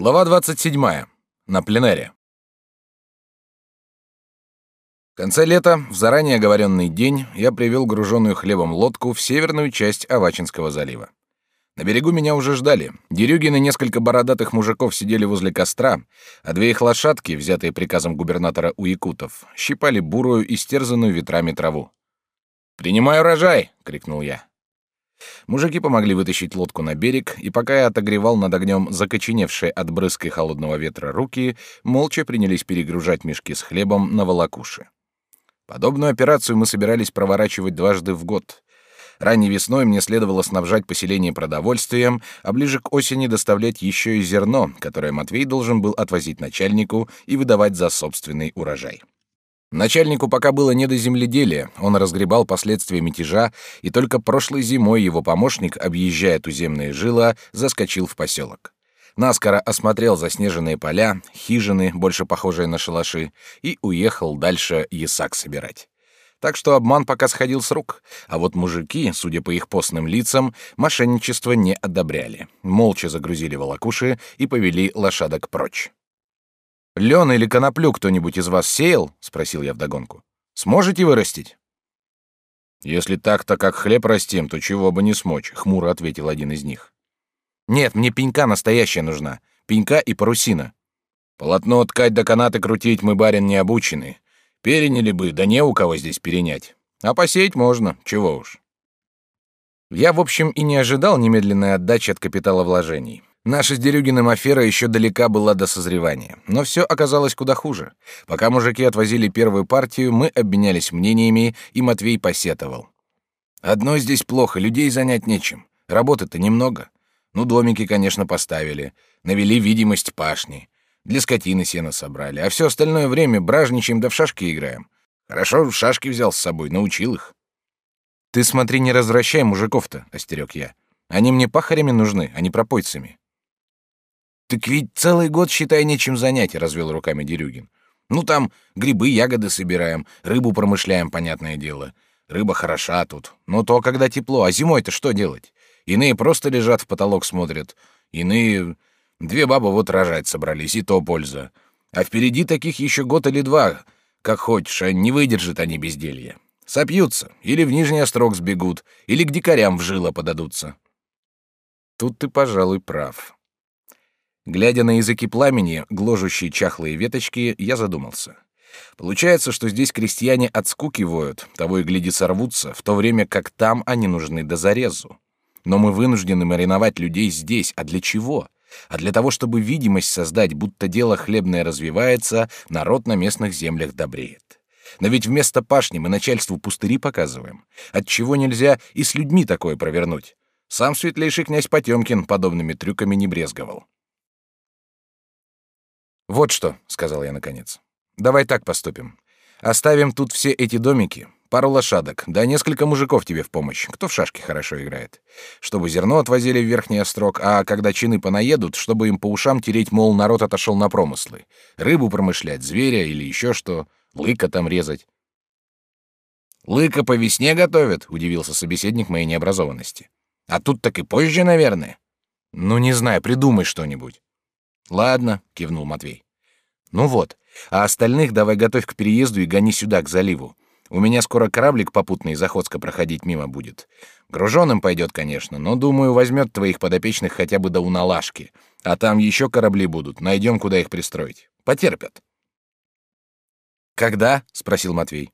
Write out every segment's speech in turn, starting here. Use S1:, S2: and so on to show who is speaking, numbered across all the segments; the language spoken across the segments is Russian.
S1: Глава 27. На пленэре. В конце лета, в заранее оговоренный день, я привел груженную хлебом лодку в северную часть Авачинского залива. На берегу меня уже ждали. Дерюгин и несколько бородатых мужиков сидели возле костра, а две их лошадки, взятые приказом губернатора у якутов, щипали бурую, и стерзанную ветрами траву. «Принимай урожай!» — крикнул я. Мужики помогли вытащить лодку на берег, и пока я отогревал над огнем закоченевшие от брызг и холодного ветра руки, молча принялись перегружать мешки с хлебом на волокуши. Подобную операцию мы собирались проворачивать дважды в год. Ранней весной мне следовало снабжать поселение продовольствием, а ближе к осени доставлять еще и зерно, которое Матвей должен был отвозить начальнику и выдавать за собственный урожай. Начальнику пока было не до земледелия, он разгребал последствия мятежа, и только прошлой зимой его помощник, объезжая туземные жила, заскочил в поселок. Наскоро осмотрел заснеженные поля, хижины, больше похожие на шалаши, и уехал дальше ясак собирать. Так что обман пока сходил с рук, а вот мужики, судя по их постным лицам, мошенничество не одобряли. Молча загрузили волокуши и повели лошадок прочь. Лен или коноплю кто-нибудь из вас сеял? спросил я вдогонку. Сможете вырастить? Если так-то как хлеб растим, то чего бы не смочь, хмуро ответил один из них. Нет, мне пенька настоящая нужна, пенька и парусина. Полотно ткать да канаты крутить мы барин не обучены. Переняли бы, да не у кого здесь перенять. А посеять можно, чего уж. Я, в общем, и не ожидал немедленной отдачи от капитала вложений. Наша с Дерюгиным афера еще далека была до созревания, но все оказалось куда хуже. Пока мужики отвозили первую партию, мы обменялись мнениями, и Матвей посетовал. «Одно здесь плохо, людей занять нечем. Работы-то немного. Ну, домики, конечно, поставили, навели видимость пашни. Для скотины сено собрали, а все остальное время бражничаем да в шашки играем. Хорошо, шашки взял с собой, научил их». «Ты смотри, не развращай мужиков-то», — остерег я. «Они мне пахарями нужны, а не пропойцами». Так ведь целый год, считай, нечем занять, развел руками Дерюгин. Ну там грибы, ягоды собираем, рыбу промышляем, понятное дело. Рыба хороша тут. Но то, когда тепло, а зимой-то что делать? Иные просто лежат в потолок смотрят, иные две бабы вот рожать собрались, и то польза. А впереди таких еще год или два, как хочешь, а не выдержат они безделья. Сопьются, или в Нижний Острог сбегут, или к дикарям в жило подадутся. Тут ты, пожалуй, прав. Глядя на языки пламени, гложущие чахлые веточки, я задумался. Получается, что здесь крестьяне от скуки воют, того и гляди сорвутся, в то время как там они нужны до зарезу. Но мы вынуждены мариновать людей здесь, а для чего? А для того, чтобы видимость создать, будто дело хлебное развивается, народ на местных землях добреет. Но ведь вместо пашни мы начальству пустыри показываем. Отчего нельзя и с людьми такое провернуть? Сам светлейший князь Потемкин подобными трюками не брезговал. Вот что, сказал я наконец. Давай так поступим. Оставим тут все эти домики, пару лошадок, да несколько мужиков тебе в помощь, кто в шашки хорошо играет. Чтобы зерно отвозили в Верхний Острог, а когда чины понаедут, чтобы им по ушам тереть, мол, народ отошел на промыслы. Рыбу промышлять, зверя или еще что, лыка там резать. «Лыка по весне готовят», — удивился собеседник моей необразованности. «А тут так и позже, наверное». «Ну, не знаю, придумай что-нибудь». Ладно, кивнул Матвей. Ну вот, а остальных давай готовь к переезду и гони сюда, к заливу. У меня скоро кораблик попутный из Охотска проходить мимо будет. Груженым пойдет, конечно, но, думаю, возьмет твоих подопечных хотя бы до Уналашки. А там еще корабли будут, найдем, куда их пристроить. Потерпят. «Когда?» — спросил Матвей.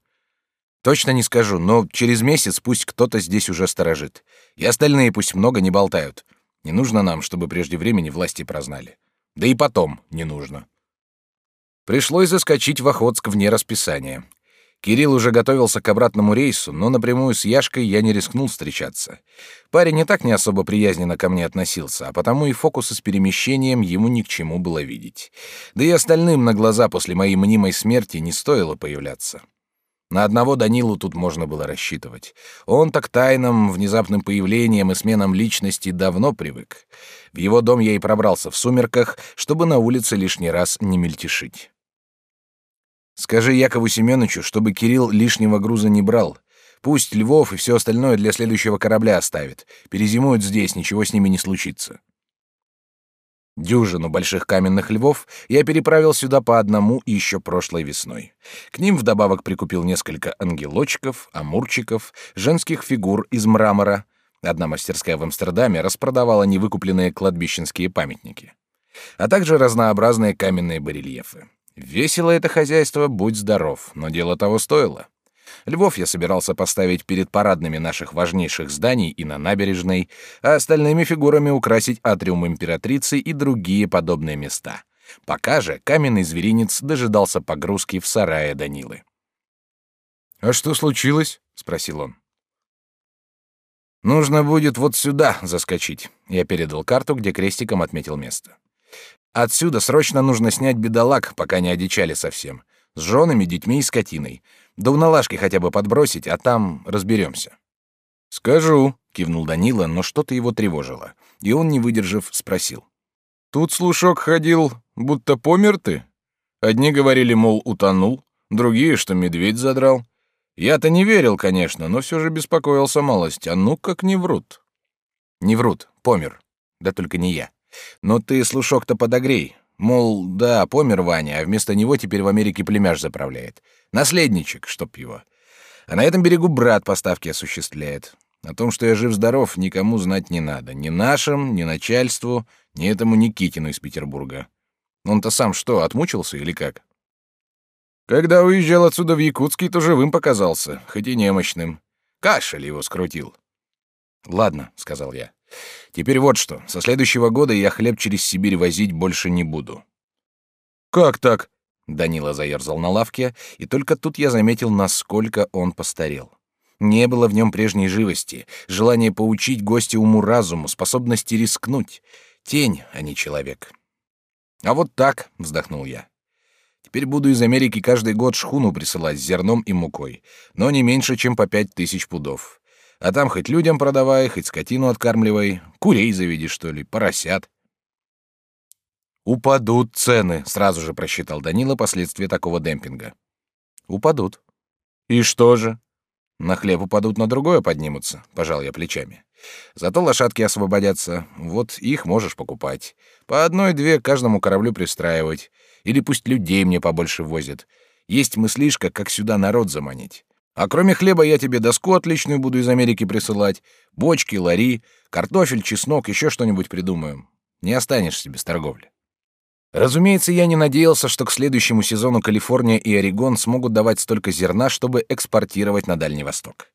S1: «Точно не скажу, но через месяц пусть кто-то здесь уже сторожит. И остальные пусть много не болтают. Не нужно нам, чтобы прежде времени власти прознали. Да и потом не нужно. Пришлось заскочить в Охотск вне расписания. Кирилл уже готовился к обратному рейсу, но напрямую с Яшкой я не рискнул встречаться. Парень не так не особо приязненно ко мне относился, а потому и фокусы с перемещением ему ни к чему было видеть. Да и остальным на глаза после моей мнимой смерти не стоило появляться. На одного Данилу тут можно было рассчитывать. Он так тайным, внезапным появлением и сменам личности давно привык. В его дом я и пробрался в сумерках, чтобы на улице лишний раз не мельтешить. Скажи Якову Семеновичу, чтобы Кирилл лишнего груза не брал. Пусть Львов и все остальное для следующего корабля оставит. Перезимуют здесь, ничего с ними не случится. Дюжину больших каменных львов я переправил сюда по одному еще прошлой весной. К ним вдобавок прикупил несколько ангелочков, амурчиков, женских фигур из мрамора. Одна мастерская в Амстердаме распродавала невыкупленные кладбищенские памятники. А также разнообразные каменные барельефы. Весело это хозяйство, будь здоров, но дело того стоило. Львов я собирался поставить перед парадными наших важнейших зданий и на набережной, а остальными фигурами украсить атриум императрицы и другие подобные места. Пока же каменный зверинец дожидался погрузки в сарае Данилы. «А что случилось?» — спросил он. «Нужно будет вот сюда заскочить». Я передал карту, где крестиком отметил место. «Отсюда срочно нужно снять бедолаг, пока не одичали совсем. С женами, детьми и скотиной. Да у налажки хотя бы подбросить, а там разберемся. Скажу, кивнул Данила, но что-то его тревожило, и он, не выдержав, спросил: Тут слушок ходил, будто помер ты. Одни говорили, мол, утонул, другие, что медведь задрал. Я-то не верил, конечно, но все же беспокоился малость. А ну как не врут? Не врут, помер. Да только не я. Но ты слушок-то подогрей. Мол, да, помер Ваня, а вместо него теперь в Америке племяш заправляет. Наследничек, чтоб его. А на этом берегу брат поставки осуществляет. О том, что я жив-здоров, никому знать не надо. Ни нашим, ни начальству, ни этому Никитину из Петербурга. Он-то сам что, отмучился или как? Когда уезжал отсюда в Якутский, то живым показался, хоть и немощным. Кашель его скрутил. «Ладно», — сказал я. Теперь вот что. Со следующего года я хлеб через Сибирь возить больше не буду. Как так? Данила заерзал на лавке, и только тут я заметил, насколько он постарел. Не было в нем прежней живости, желания поучить гостя уму-разуму, способности рискнуть. Тень, а не человек. А вот так, вздохнул я. Теперь буду из Америки каждый год шхуну присылать с зерном и мукой, но не меньше, чем по пять тысяч пудов. А там хоть людям продавай, хоть скотину откармливай, курей заведи, что ли, поросят. Упадут цены, сразу же просчитал Данила последствия такого демпинга. Упадут. И что же? На хлеб упадут, на другое поднимутся, пожал я плечами. Зато лошадки освободятся, вот их можешь покупать. По одной-две каждому кораблю пристраивать. Или пусть людей мне побольше возят. Есть мыслишка, как сюда народ заманить. А кроме хлеба я тебе доску отличную буду из Америки присылать, бочки, лари, картофель, чеснок, еще что-нибудь придумаем. Не останешься без торговли. Разумеется, я не надеялся, что к следующему сезону Калифорния и Орегон смогут давать столько зерна, чтобы экспортировать на Дальний Восток.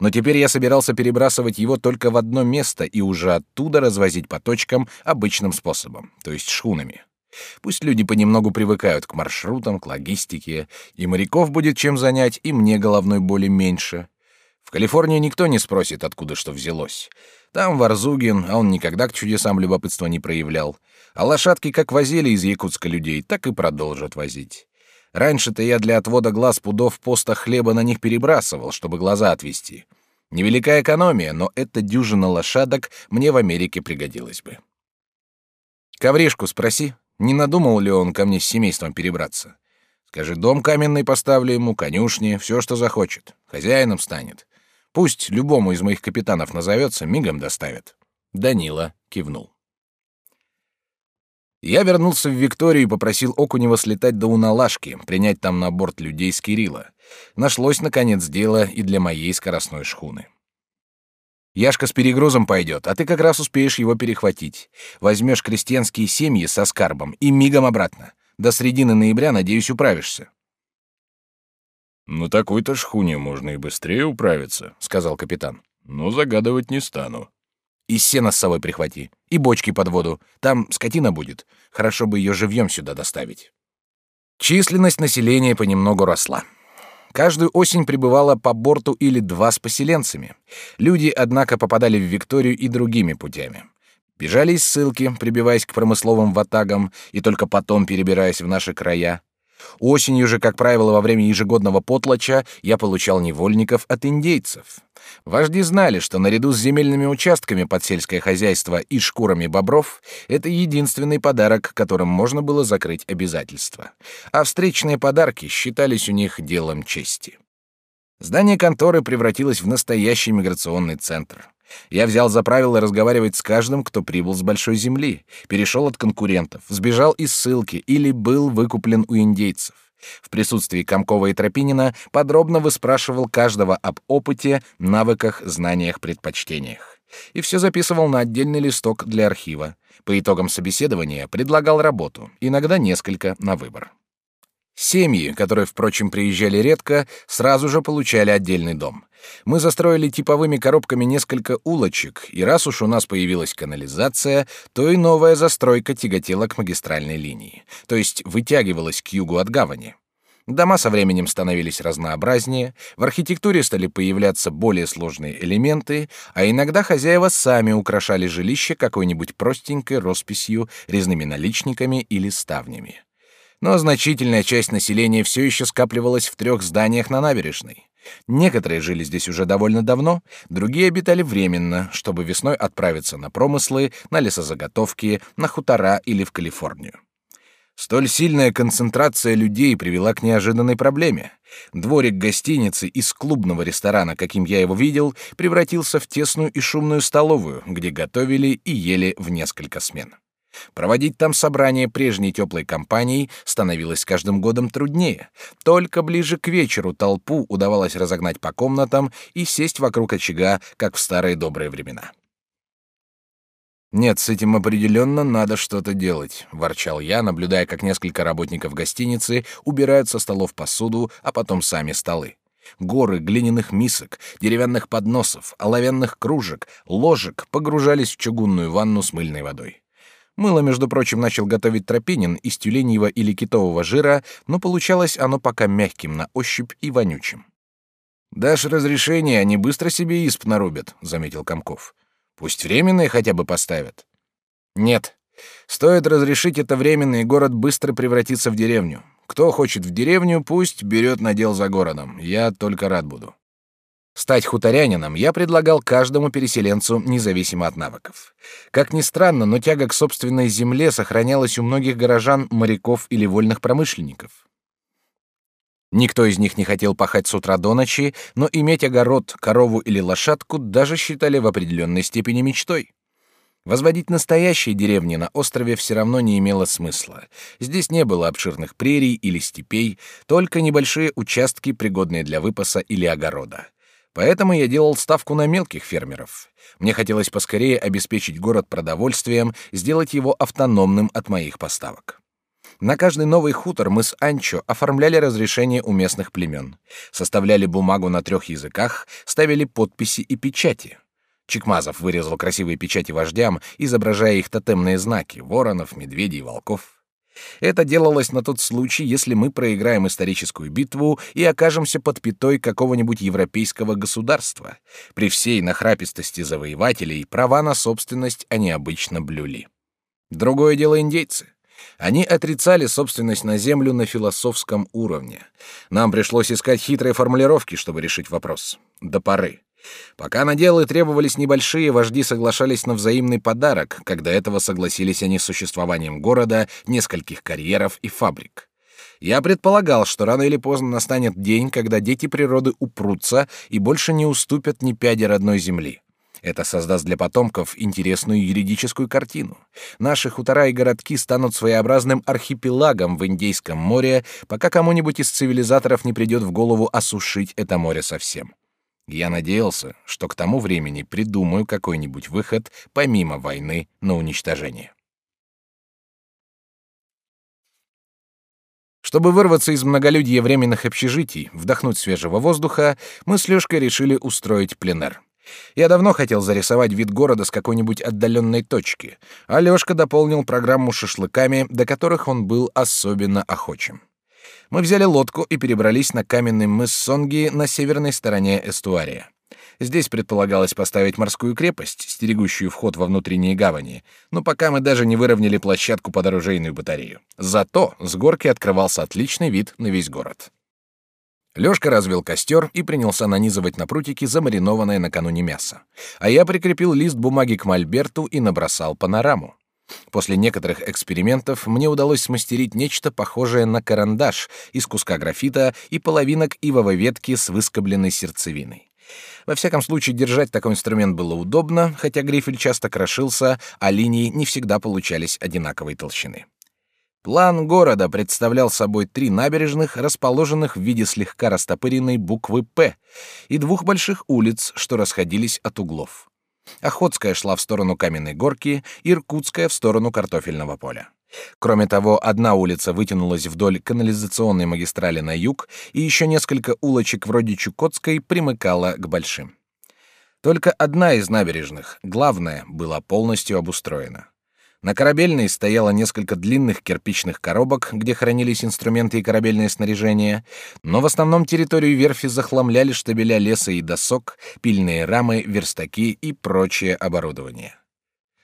S1: Но теперь я собирался перебрасывать его только в одно место и уже оттуда развозить по точкам обычным способом, то есть шхунами. Пусть люди понемногу привыкают к маршрутам, к логистике, и моряков будет чем занять, и мне головной боли меньше. В Калифорнии никто не спросит, откуда что взялось. Там Варзугин, а он никогда к чудесам любопытства не проявлял. А лошадки как возили из Якутска людей, так и продолжат возить. Раньше-то я для отвода глаз пудов поста хлеба на них перебрасывал, чтобы глаза отвести. Невелика экономия, но эта дюжина лошадок мне в Америке пригодилась бы. Ковришку спроси, не надумал ли он ко мне с семейством перебраться? Скажи, дом каменный поставлю ему, конюшни, все, что захочет. Хозяином станет. Пусть любому из моих капитанов назовется, мигом доставят. Данила кивнул. Я вернулся в Викторию и попросил Окунева слетать до Уналашки, принять там на борт людей с Кирилла. Нашлось, наконец, дело и для моей скоростной шхуны. Яшка с перегрузом пойдет, а ты как раз успеешь его перехватить. Возьмешь крестьянские семьи со скарбом и мигом обратно. До середины ноября, надеюсь, управишься.
S2: Ну такой-то шхуне можно и быстрее управиться, сказал капитан. Но загадывать не стану.
S1: И сено с собой прихвати, и бочки под воду. Там скотина будет. Хорошо бы ее живьем сюда доставить. Численность населения понемногу росла. Каждую осень прибывало по борту или два с поселенцами. Люди, однако, попадали в Викторию и другими путями. Бежали из ссылки, прибиваясь к промысловым ватагам и только потом перебираясь в наши края. Осенью же, как правило, во время ежегодного потлача я получал невольников от индейцев. Вожди знали, что наряду с земельными участками под сельское хозяйство и шкурами бобров это единственный подарок, которым можно было закрыть обязательства. А встречные подарки считались у них делом чести. Здание конторы превратилось в настоящий миграционный центр. Я взял за правило разговаривать с каждым, кто прибыл с большой земли, перешел от конкурентов, сбежал из ссылки или был выкуплен у индейцев. В присутствии Комкова и Тропинина подробно выспрашивал каждого об опыте, навыках, знаниях, предпочтениях. И все записывал на отдельный листок для архива. По итогам собеседования предлагал работу, иногда несколько на выбор. Семьи, которые, впрочем, приезжали редко, сразу же получали отдельный дом. Мы застроили типовыми коробками несколько улочек, и раз уж у нас появилась канализация, то и новая застройка тяготела к магистральной линии, то есть вытягивалась к югу от гавани. Дома со временем становились разнообразнее, в архитектуре стали появляться более сложные элементы, а иногда хозяева сами украшали жилище какой-нибудь простенькой росписью, резными наличниками или ставнями. Но значительная часть населения все еще скапливалась в трех зданиях на набережной. Некоторые жили здесь уже довольно давно, другие обитали временно, чтобы весной отправиться на промыслы, на лесозаготовки, на хутора или в Калифорнию. Столь сильная концентрация людей привела к неожиданной проблеме. Дворик гостиницы из клубного ресторана, каким я его видел, превратился в тесную и шумную столовую, где готовили и ели в несколько смен. Проводить там собрание прежней теплой компании становилось каждым годом труднее. Только ближе к вечеру толпу удавалось разогнать по комнатам и сесть вокруг очага, как в старые добрые времена. «Нет, с этим определенно надо что-то делать», — ворчал я, наблюдая, как несколько работников гостиницы убирают со столов посуду, а потом сами столы. Горы глиняных мисок, деревянных подносов, оловянных кружек, ложек погружались в чугунную ванну с мыльной водой. Мыло, между прочим, начал готовить Тропинин из тюленьего или китового жира, но получалось оно пока мягким на ощупь и вонючим. «Дашь разрешение, они быстро себе исп нарубят», — заметил Комков. «Пусть временные хотя бы поставят». «Нет. Стоит разрешить это временно, город быстро превратится в деревню. Кто хочет в деревню, пусть берет надел за городом. Я только рад буду». Стать хуторянином я предлагал каждому переселенцу, независимо от навыков. Как ни странно, но тяга к собственной земле сохранялась у многих горожан, моряков или вольных промышленников. Никто из них не хотел пахать с утра до ночи, но иметь огород, корову или лошадку даже считали в определенной степени мечтой. Возводить настоящие деревни на острове все равно не имело смысла. Здесь не было обширных прерий или степей, только небольшие участки, пригодные для выпаса или огорода. Поэтому я делал ставку на мелких фермеров. Мне хотелось поскорее обеспечить город продовольствием, сделать его автономным от моих поставок. На каждый новый хутор мы с Анчо оформляли разрешение у местных племен, составляли бумагу на трех языках, ставили подписи и печати. Чекмазов вырезал красивые печати вождям, изображая их тотемные знаки — воронов, медведей, волков. Это делалось на тот случай, если мы проиграем историческую битву и окажемся под пятой какого-нибудь европейского государства. При всей нахрапистости завоевателей права на собственность они обычно блюли. Другое дело индейцы. Они отрицали собственность на землю на философском уровне. Нам пришлось искать хитрые формулировки, чтобы решить вопрос. До поры. Пока наделы требовались небольшие, вожди соглашались на взаимный подарок, когда этого согласились они с существованием города, нескольких карьеров и фабрик. Я предполагал, что рано или поздно настанет день, когда дети природы упрутся и больше не уступят ни пяди родной земли. Это создаст для потомков интересную юридическую картину. Наши хутора и городки станут своеобразным архипелагом в Индейском море, пока кому-нибудь из цивилизаторов не придет в голову осушить это море совсем. Я надеялся, что к тому времени придумаю какой-нибудь выход помимо войны на уничтожение. Чтобы вырваться из многолюдья временных общежитий, вдохнуть свежего воздуха, мы с Лёшкой решили устроить пленэр. Я давно хотел зарисовать вид города с какой-нибудь отдаленной точки, а Лёшка дополнил программу шашлыками, до которых он был особенно охочим мы взяли лодку и перебрались на каменный мыс Сонги на северной стороне эстуария. Здесь предполагалось поставить морскую крепость, стерегущую вход во внутренние гавани, но пока мы даже не выровняли площадку под оружейную батарею. Зато с горки открывался отличный вид на весь город. Лёшка развел костер и принялся нанизывать на прутики замаринованное накануне мясо. А я прикрепил лист бумаги к мольберту и набросал панораму. После некоторых экспериментов мне удалось смастерить нечто похожее на карандаш из куска графита и половинок ивовой ветки с выскобленной сердцевиной. Во всяком случае, держать такой инструмент было удобно, хотя грифель часто крошился, а линии не всегда получались одинаковой толщины. План города представлял собой три набережных, расположенных в виде слегка растопыренной буквы «П», и двух больших улиц, что расходились от углов. Охотская шла в сторону Каменной горки, Иркутская — в сторону Картофельного поля. Кроме того, одна улица вытянулась вдоль канализационной магистрали на юг, и еще несколько улочек вроде Чукотской примыкала к большим. Только одна из набережных, главная, была полностью обустроена. На корабельной стояло несколько длинных кирпичных коробок, где хранились инструменты и корабельное снаряжение, но в основном территорию верфи захламляли штабеля леса и досок, пильные рамы, верстаки и прочее оборудование.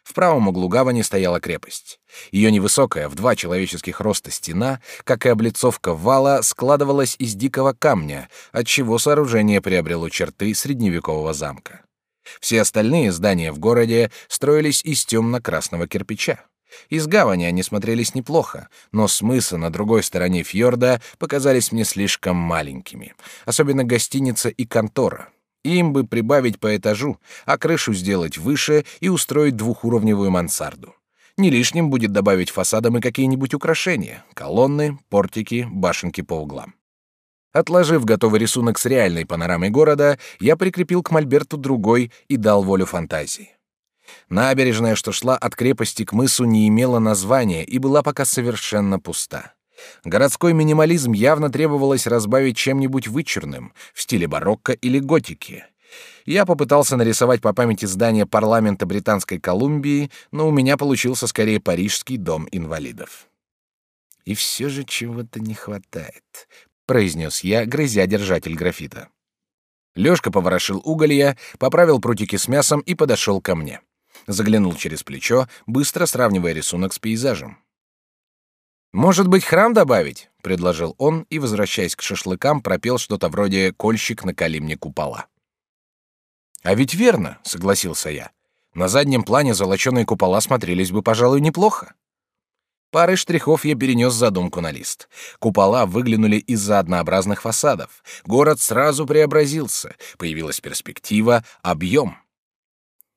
S1: В правом углу гавани стояла крепость. Ее невысокая, в два человеческих роста стена, как и облицовка вала, складывалась из дикого камня, отчего сооружение приобрело черты средневекового замка. Все остальные здания в городе строились из темно-красного кирпича. Из гавани они смотрелись неплохо, но смыслы на другой стороне фьорда показались мне слишком маленькими, особенно гостиница и контора. Им бы прибавить по этажу, а крышу сделать выше и устроить двухуровневую мансарду. Не лишним будет добавить фасадам и какие-нибудь украшения — колонны, портики, башенки по углам. Отложив готовый рисунок с реальной панорамой города, я прикрепил к мольберту другой и дал волю фантазии. Набережная, что шла от крепости к мысу, не имела названия и была пока совершенно пуста. Городской минимализм явно требовалось разбавить чем-нибудь вычурным, в стиле барокко или готики. Я попытался нарисовать по памяти здание парламента Британской Колумбии, но у меня получился скорее парижский дом инвалидов. И все же чего-то не хватает, произнес я, грызя держатель графита. Лёшка поворошил уголья, поправил прутики с мясом и подошел ко мне. Заглянул через плечо, быстро сравнивая рисунок с пейзажем. «Может быть, храм добавить?» — предложил он и, возвращаясь к шашлыкам, пропел что-то вроде «Кольщик, накали мне купола». «А ведь верно», — согласился я. «На заднем плане золоченые купола смотрелись бы, пожалуй, неплохо». Парой штрихов я перенес задумку на лист. Купола выглянули из-за однообразных фасадов. Город сразу преобразился. Появилась перспектива, объем.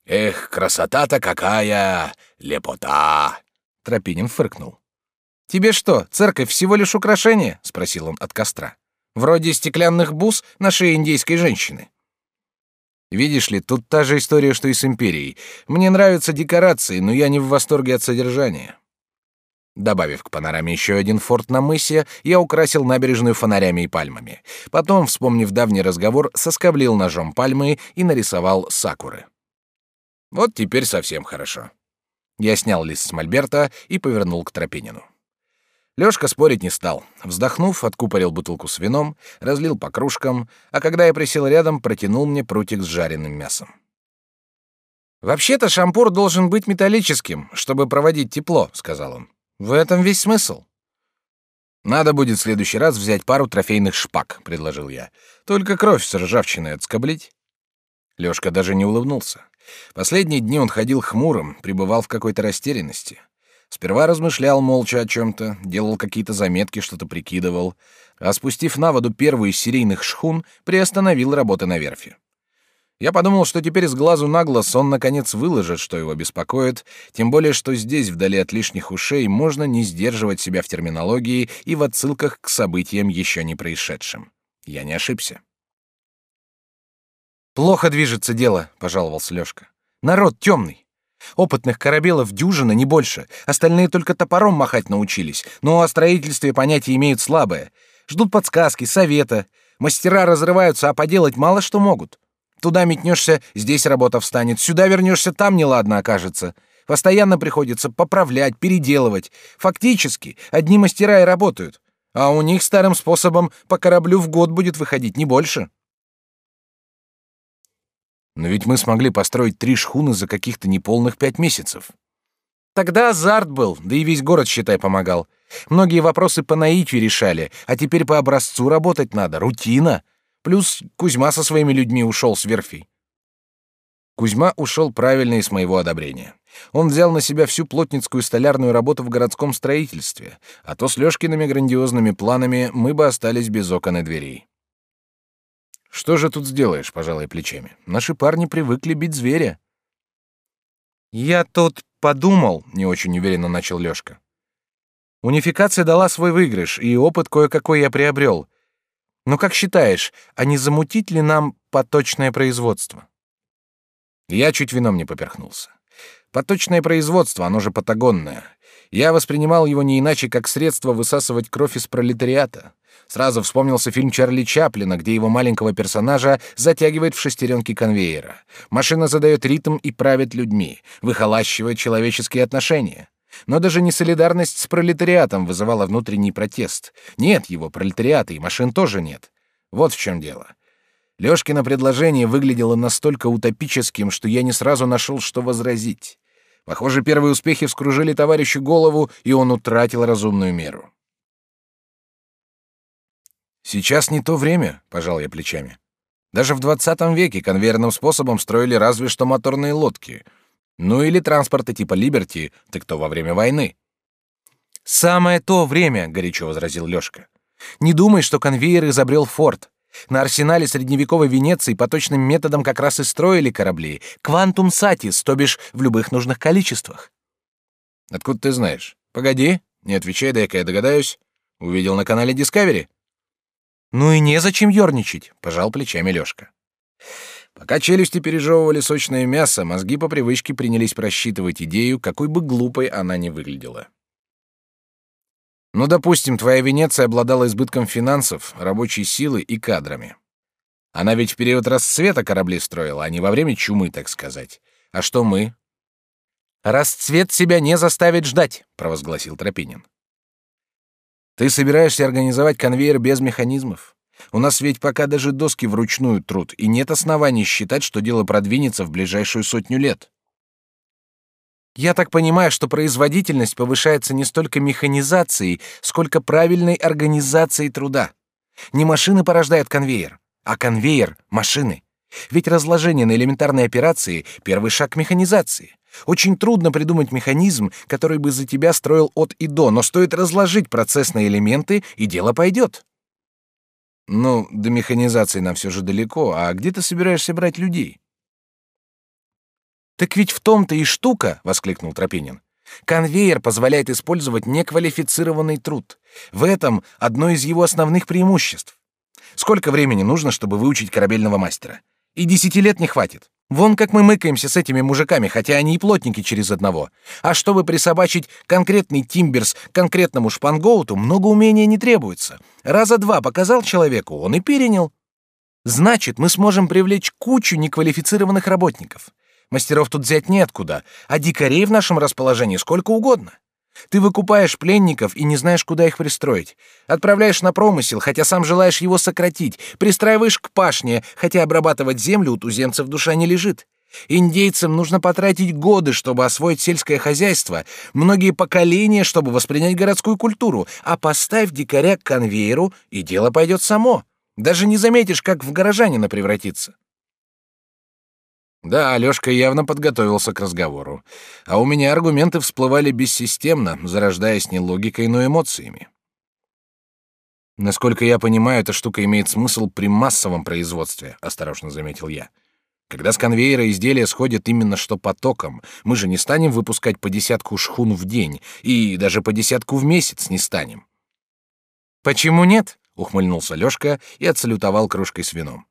S1: «Эх, красота-то какая! Лепота!» Тропинин фыркнул. «Тебе что, церковь всего лишь украшение?» — спросил он от костра. «Вроде стеклянных бус на шее индейской женщины». Видишь ли, тут та же история, что и с империей. Мне нравятся декорации, но я не в восторге от содержания. Добавив к панораме еще один форт на мысе, я украсил набережную фонарями и пальмами. Потом, вспомнив давний разговор, соскоблил ножом пальмы и нарисовал сакуры. Вот теперь совсем хорошо. Я снял лист с мольберта и повернул к Тропинину. Лёшка спорить не стал. Вздохнув, откупорил бутылку с вином, разлил по кружкам, а когда я присел рядом, протянул мне прутик с жареным мясом. «Вообще-то шампур должен быть металлическим, чтобы проводить тепло», — сказал он. В этом весь смысл. Надо будет в следующий раз взять пару трофейных шпаг, предложил я. Только кровь с ржавчиной отскоблить. Лёшка даже не улыбнулся. Последние дни он ходил хмурым, пребывал в какой-то растерянности. Сперва размышлял молча о чем-то, делал какие-то заметки, что-то прикидывал, а спустив на воду первую из серийных шхун, приостановил работы на верфи. Я подумал, что теперь с глазу на глаз он наконец выложит, что его беспокоит, тем более что здесь, вдали от лишних ушей, можно не сдерживать себя в терминологии и в отсылках к событиям еще не происшедшим. Я не ошибся. Плохо движется дело, пожаловался Лёшка. Народ темный. Опытных корабелов дюжина, не больше. Остальные только топором махать научились, но о строительстве понятия имеют слабое. Ждут подсказки, совета. Мастера разрываются, а поделать мало что могут. Туда метнешься, здесь работа встанет. Сюда вернешься, там неладно окажется. Постоянно приходится поправлять, переделывать. Фактически, одни мастера и работают. А у них старым способом по кораблю в год будет выходить, не больше. Но ведь мы смогли построить три шхуны за каких-то неполных пять месяцев. Тогда азарт был, да и весь город, считай, помогал. Многие вопросы по наитию решали, а теперь по образцу работать надо, рутина. Плюс Кузьма со своими людьми ушел с верфи. Кузьма ушел правильно и с моего одобрения. Он взял на себя всю плотницкую столярную работу в городском строительстве, а то с Лёшкиными грандиозными планами мы бы остались без окон и дверей. Что же тут сделаешь, пожалуй, плечами. Наши парни привыкли бить зверя.
S3: Я тут подумал, не очень уверенно начал Лёшка. Унификация дала свой выигрыш, и опыт кое-какой я приобрел. Но как считаешь, а не замутить ли нам поточное производство?
S1: Я чуть вином не поперхнулся. Поточное производство, оно же патагонное. Я воспринимал его не иначе, как средство высасывать кровь из пролетариата. Сразу вспомнился фильм Чарли Чаплина, где его маленького персонажа затягивает в шестеренки конвейера. Машина задает ритм и правит людьми, выхолащивает человеческие отношения. Но даже не солидарность с пролетариатом вызывала внутренний протест. Нет его пролетариата, и машин тоже нет. Вот в чем дело. Лёшкино предложение выглядело настолько утопическим, что я не сразу нашел, что возразить. Похоже, первые успехи вскружили товарищу голову, и он утратил разумную меру. Сейчас не то время, пожал я плечами. Даже в двадцатом веке конвейерным способом строили разве что моторные лодки. Ну или транспорты типа Либерти, так то во время войны.
S3: Самое то время, горячо возразил Лёшка. Не думай, что конвейер изобрел Форд. На арсенале средневековой Венеции по точным методам как раз и строили корабли. Квантум сатис, то бишь в любых нужных количествах.
S1: Откуда ты знаешь? Погоди, не отвечай, дай-ка я догадаюсь. Увидел на канале Discovery?
S3: Ну и незачем ерничать, пожал плечами Лёшка.
S1: Пока челюсти пережевывали сочное мясо, мозги по привычке принялись просчитывать идею, какой бы глупой она ни выглядела. Ну, допустим, твоя Венеция обладала избытком финансов, рабочей силы и кадрами. Она ведь в период расцвета корабли строила, а не во время чумы, так сказать. А что мы?
S3: Расцвет себя не заставит ждать, провозгласил Тропинин.
S1: Ты собираешься организовать конвейер без механизмов? У нас ведь пока даже доски вручную труд, и нет оснований считать, что дело продвинется в ближайшую сотню лет.
S3: Я так понимаю, что производительность повышается не столько механизацией, сколько правильной организацией труда. Не машины порождают конвейер, а конвейер — машины. Ведь разложение на элементарной операции — первый шаг к механизации. Очень трудно придумать механизм, который бы за тебя строил от и до, но стоит разложить процесс на элементы, и дело пойдет.
S1: Ну, до механизации нам все же далеко, а где ты собираешься брать людей?
S3: Так ведь в том-то и штука, воскликнул Тропинин. Конвейер позволяет использовать неквалифицированный труд. В этом одно из его основных преимуществ. Сколько времени нужно, чтобы выучить корабельного мастера? И десяти лет не хватит. Вон как мы мыкаемся с этими мужиками, хотя они и плотники через одного. А чтобы присобачить конкретный тимберс к конкретному шпангоуту, много умения не требуется. Раза два показал человеку, он и перенял. Значит, мы сможем привлечь кучу неквалифицированных работников. Мастеров тут взять неоткуда, а дикарей в нашем расположении сколько угодно. Ты выкупаешь пленников и не знаешь, куда их пристроить. Отправляешь на промысел, хотя сам желаешь его сократить. Пристраиваешь к пашне, хотя обрабатывать землю у туземцев душа не лежит. Индейцам нужно потратить годы, чтобы освоить сельское хозяйство, многие поколения, чтобы воспринять городскую культуру, а поставь дикаря к конвейеру, и дело пойдет само. Даже не заметишь, как в горожанина превратится.
S1: Да, Алёшка явно подготовился к разговору. А у меня аргументы всплывали бессистемно, зарождаясь не логикой, но эмоциями. Насколько я понимаю, эта штука имеет смысл при массовом производстве, осторожно заметил я. Когда с конвейера изделия сходят именно что потоком, мы же не станем выпускать по десятку шхун в день и даже по десятку в месяц не станем.
S3: Почему нет? ухмыльнулся Лёшка и отсалютовал кружкой с вином.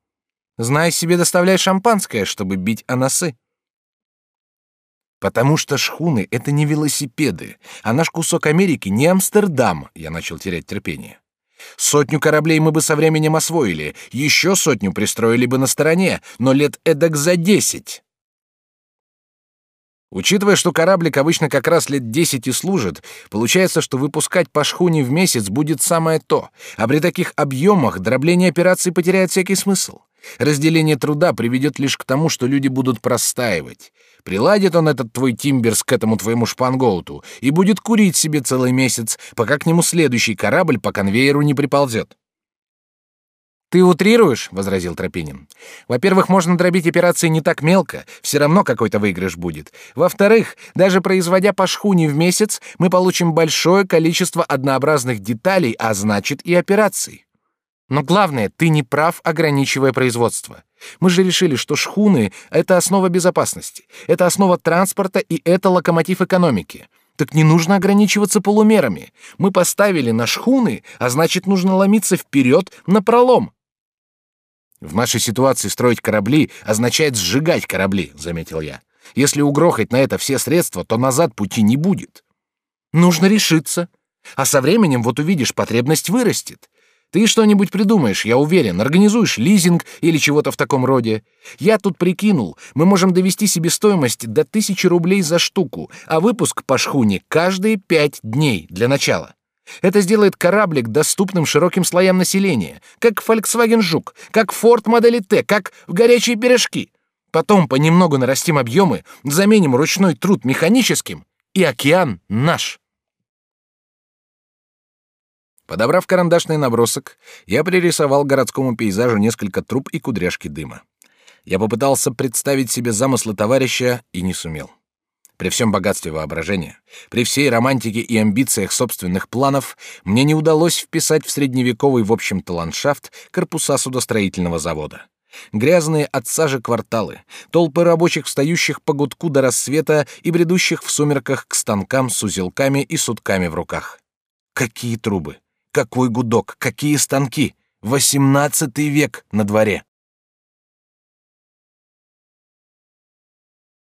S3: Знай себе, доставляй шампанское, чтобы бить о носы.
S1: Потому что шхуны — это не велосипеды, а наш кусок Америки не Амстердам, я начал терять терпение. Сотню кораблей мы бы со временем освоили, еще сотню пристроили бы на стороне, но лет эдак за десять. Учитывая, что кораблик обычно как раз лет десять и служит, получается, что выпускать по шхуне в месяц будет самое то, а при таких объемах дробление операций потеряет всякий смысл. Разделение труда приведет лишь к тому, что люди будут простаивать. Приладит он этот твой тимберс к этому твоему шпангоуту и будет курить себе целый месяц, пока к нему следующий корабль по конвейеру не приползет.
S3: Ты утрируешь, возразил Тропинин. Во-первых, можно дробить операции не так мелко, все равно какой-то выигрыш будет. Во-вторых, даже производя по шхуне в месяц, мы получим большое количество однообразных деталей, а значит и операций. Но главное, ты не прав, ограничивая производство. Мы же решили, что шхуны — это основа безопасности, это основа транспорта и это локомотив экономики. Так не нужно ограничиваться полумерами. Мы поставили на шхуны, а значит, нужно ломиться вперед на пролом. В нашей ситуации строить корабли означает сжигать корабли, заметил я. Если угрохать на это все средства, то назад пути не будет. Нужно решиться. А со временем, вот увидишь, потребность вырастет. Ты что-нибудь придумаешь, я уверен, организуешь лизинг или чего-то в таком роде. Я тут прикинул, мы можем довести себестоимость до тысячи рублей за штуку, а выпуск по шхуне каждые пять дней для начала. Это сделает кораблик доступным широким слоям населения, как Volkswagen Жук, как Ford модели Т, как в горячие пирожки. Потом понемногу нарастим объемы, заменим ручной труд механическим, и океан наш.
S1: Подобрав карандашный набросок, я пририсовал городскому пейзажу несколько труб и кудряшки дыма. Я попытался представить себе замыслы товарища и не сумел. При всем богатстве воображения, при всей романтике и амбициях собственных планов, мне не удалось вписать в средневековый в общем-то ландшафт корпуса судостроительного завода. Грязные от сажи кварталы, толпы рабочих, встающих по гудку до рассвета и бредущих в сумерках к станкам с узелками и сутками в руках. Какие трубы! Какой гудок! Какие станки! Восемнадцатый век на дворе!